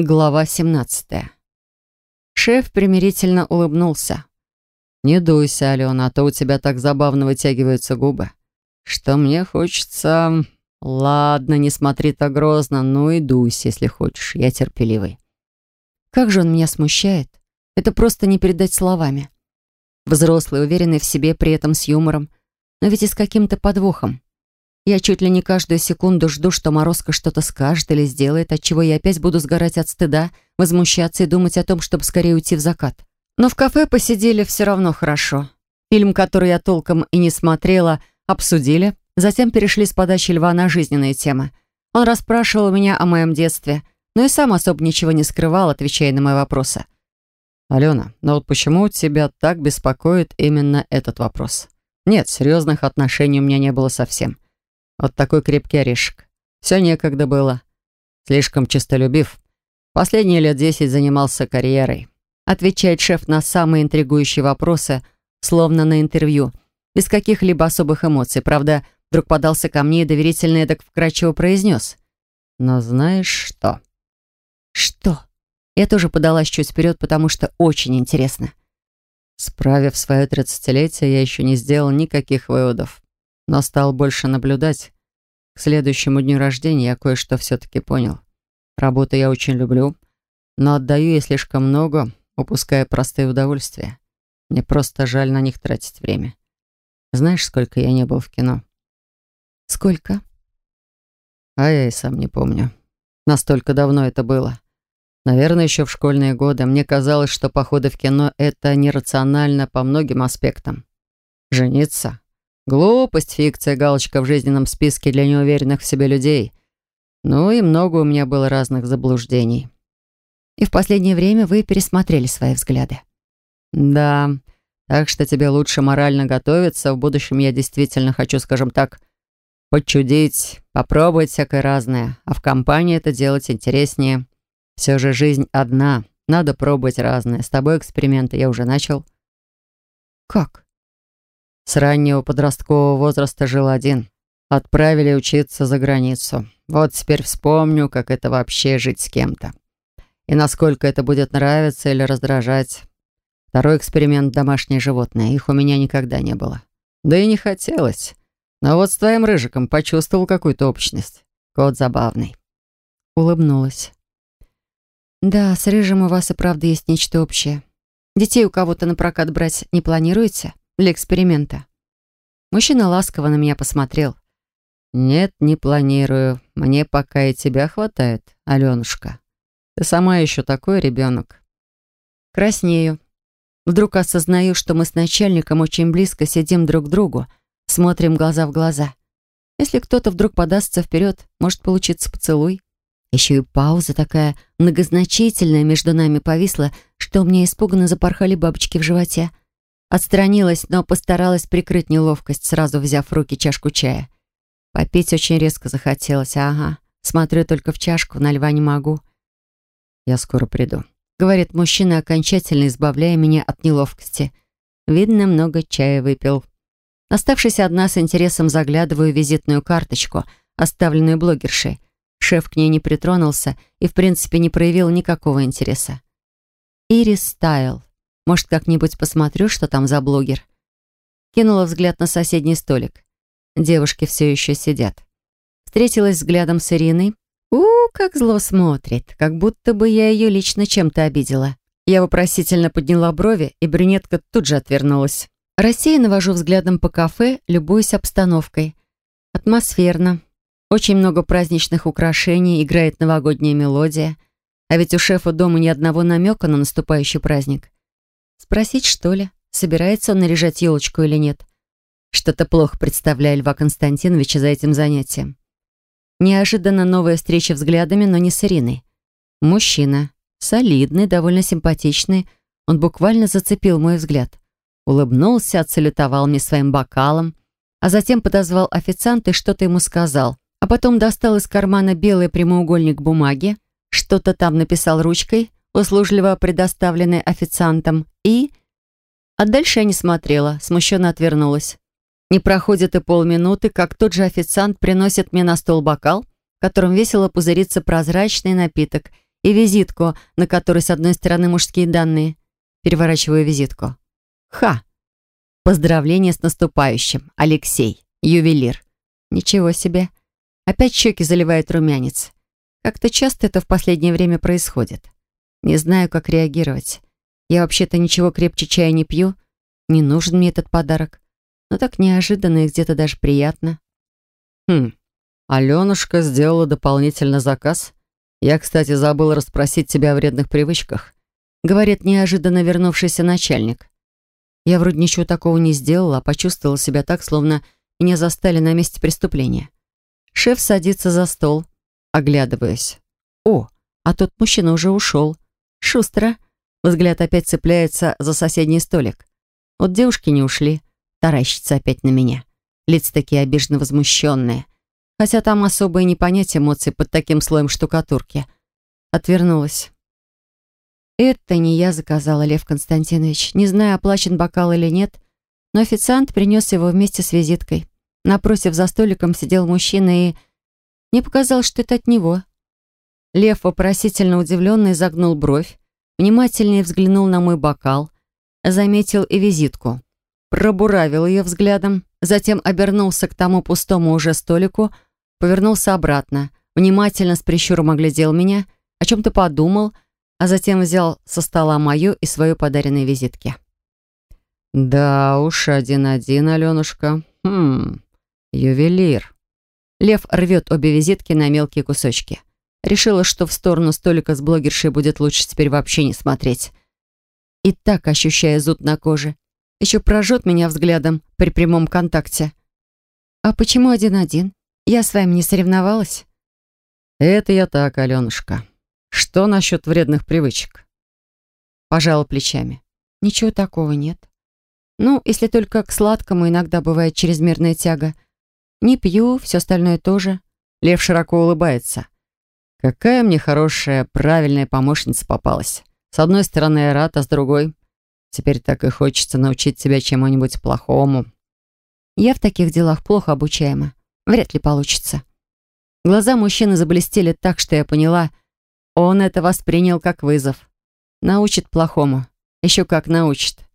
Глава 17. Шеф примирительно улыбнулся. «Не дуйся, Алена, а то у тебя так забавно вытягиваются губы. Что мне хочется... Ладно, не смотри так грозно, ну и дуйся, если хочешь, я терпеливый». Как же он меня смущает. Это просто не передать словами. Взрослый, уверенный в себе, при этом с юмором, но ведь и с каким-то подвохом. Я чуть ли не каждую секунду жду, что Морозко что-то скажет или сделает, от чего я опять буду сгорать от стыда, возмущаться и думать о том, чтобы скорее уйти в закат. Но в кафе посидели все равно хорошо. Фильм, который я толком и не смотрела, обсудили, затем перешли с подачи Льва на жизненные темы. Он расспрашивал меня о моем детстве, но и сам особо ничего не скрывал, отвечая на мои вопросы. «Алена, но вот почему тебя так беспокоит именно этот вопрос? Нет, серьезных отношений у меня не было совсем». Вот такой крепкий орешек. Все некогда было. Слишком честолюбив. Последние лет десять занимался карьерой. Отвечает шеф на самые интригующие вопросы, словно на интервью, без каких-либо особых эмоций. Правда, вдруг подался ко мне и доверительно эдак вкрадчиво произнес. «Но знаешь что?» «Что?» Я тоже подалась чуть вперед, потому что очень интересно. Справив свое тридцатилетие, я еще не сделал никаких выводов но стал больше наблюдать. К следующему дню рождения я кое-что все-таки понял. Работу я очень люблю, но отдаю ей слишком много, упуская простые удовольствия. Мне просто жаль на них тратить время. Знаешь, сколько я не был в кино? Сколько? А я и сам не помню. Настолько давно это было. Наверное, еще в школьные годы. Мне казалось, что походы в кино — это нерационально по многим аспектам. Жениться Глупость, фикция, галочка в жизненном списке для неуверенных в себе людей. Ну и много у меня было разных заблуждений. И в последнее время вы пересмотрели свои взгляды. Да, так что тебе лучше морально готовиться. В будущем я действительно хочу, скажем так, подчудить, попробовать всякое разное. А в компании это делать интереснее. Все же жизнь одна. Надо пробовать разное. С тобой эксперименты я уже начал. Как? С раннего подросткового возраста жил один. Отправили учиться за границу. Вот теперь вспомню, как это вообще жить с кем-то. И насколько это будет нравиться или раздражать. Второй эксперимент – домашнее животное. Их у меня никогда не было. Да и не хотелось. Но вот с твоим рыжиком почувствовал какую-то общность. Кот забавный. Улыбнулась. Да, с рыжим у вас и правда есть нечто общее. Детей у кого-то на прокат брать не планируете? Для эксперимента. Мужчина ласково на меня посмотрел. «Нет, не планирую. Мне пока и тебя хватает, Аленушка. Ты сама еще такой ребенок». Краснею. Вдруг осознаю, что мы с начальником очень близко сидим друг к другу, смотрим глаза в глаза. Если кто-то вдруг подастся вперед, может получиться поцелуй. Еще и пауза такая многозначительная между нами повисла, что у меня испуганно запорхали бабочки в животе. Отстранилась, но постаралась прикрыть неловкость, сразу взяв в руки чашку чая. Попить очень резко захотелось, ага. Смотрю только в чашку, на льва не могу. «Я скоро приду», — говорит мужчина, окончательно избавляя меня от неловкости. Видно, много чая выпил. Оставшись одна, с интересом заглядываю в визитную карточку, оставленную блогершей. Шеф к ней не притронулся и, в принципе, не проявил никакого интереса. Ирис Стайл. Может, как-нибудь посмотрю, что там за блогер. Кинула взгляд на соседний столик. Девушки все еще сидят. Встретилась взглядом с Ириной. У, как зло смотрит, как будто бы я ее лично чем-то обидела. Я вопросительно подняла брови, и брюнетка тут же отвернулась. Рассеянно вожу взглядом по кафе, любуюсь обстановкой. Атмосферно. Очень много праздничных украшений, играет новогодняя мелодия. А ведь у шефа дома ни одного намека на наступающий праздник. Спросить, что ли, собирается он наряжать елочку или нет? Что-то плохо представляю Льва Константиновича за этим занятием. Неожиданно новая встреча взглядами, но не с Ириной. Мужчина. Солидный, довольно симпатичный. Он буквально зацепил мой взгляд. Улыбнулся, отсалютовал мне своим бокалом, а затем подозвал официанта и что-то ему сказал. А потом достал из кармана белый прямоугольник бумаги, что-то там написал ручкой, услужливо предоставленный официантом, и... А дальше я не смотрела, смущенно отвернулась. Не проходит и полминуты, как тот же официант приносит мне на стол бокал, в котором весело пузырится прозрачный напиток, и визитку, на которой с одной стороны мужские данные. Переворачиваю визитку. Ха! Поздравление с наступающим. Алексей. Ювелир. Ничего себе. Опять щеки заливает румянец. Как-то часто это в последнее время происходит. Не знаю, как реагировать. Я вообще-то ничего крепче чая не пью. Не нужен мне этот подарок. Но так неожиданно и где-то даже приятно. Хм, Аленушка сделала дополнительно заказ. Я, кстати, забыл расспросить тебя о вредных привычках. Говорит неожиданно вернувшийся начальник. Я вроде ничего такого не сделала, а почувствовала себя так, словно меня застали на месте преступления. Шеф садится за стол, оглядываясь. О, а тот мужчина уже ушел. Шустро. Взгляд опять цепляется за соседний столик. Вот девушки не ушли, таращится опять на меня. Лица такие обиженно возмущенные. Хотя там особо и не понять эмоций под таким слоем штукатурки. Отвернулась. Это не я заказала, Лев Константинович. Не знаю, оплачен бокал или нет, но официант принес его вместе с визиткой. Напротив за столиком сидел мужчина и... Мне показалось, что это от него. Лев вопросительно удивленно изогнул бровь, внимательнее взглянул на мой бокал, заметил и визитку. Пробуравил ее взглядом, затем обернулся к тому пустому уже столику, повернулся обратно, внимательно с прищуром оглядел меня, о чем-то подумал, а затем взял со стола мою и свою подаренные визитки. «Да уж, один-один, Аленушка. Хм, ювелир». Лев рвет обе визитки на мелкие кусочки. Решила, что в сторону столика с блогершей будет лучше теперь вообще не смотреть. И так ощущая зуд на коже. Еще прожжет меня взглядом при прямом контакте. «А почему один-один? Я с вами не соревновалась?» «Это я так, Аленушка. Что насчет вредных привычек?» Пожала плечами. «Ничего такого нет. Ну, если только к сладкому иногда бывает чрезмерная тяга. Не пью, все остальное тоже». Лев широко улыбается. Какая мне хорошая, правильная помощница попалась. С одной стороны, я рад, а с другой... Теперь так и хочется научить тебя чему-нибудь плохому. Я в таких делах плохо обучаема. Вряд ли получится. Глаза мужчины заблестели так, что я поняла, он это воспринял как вызов. Научит плохому. Еще как научит.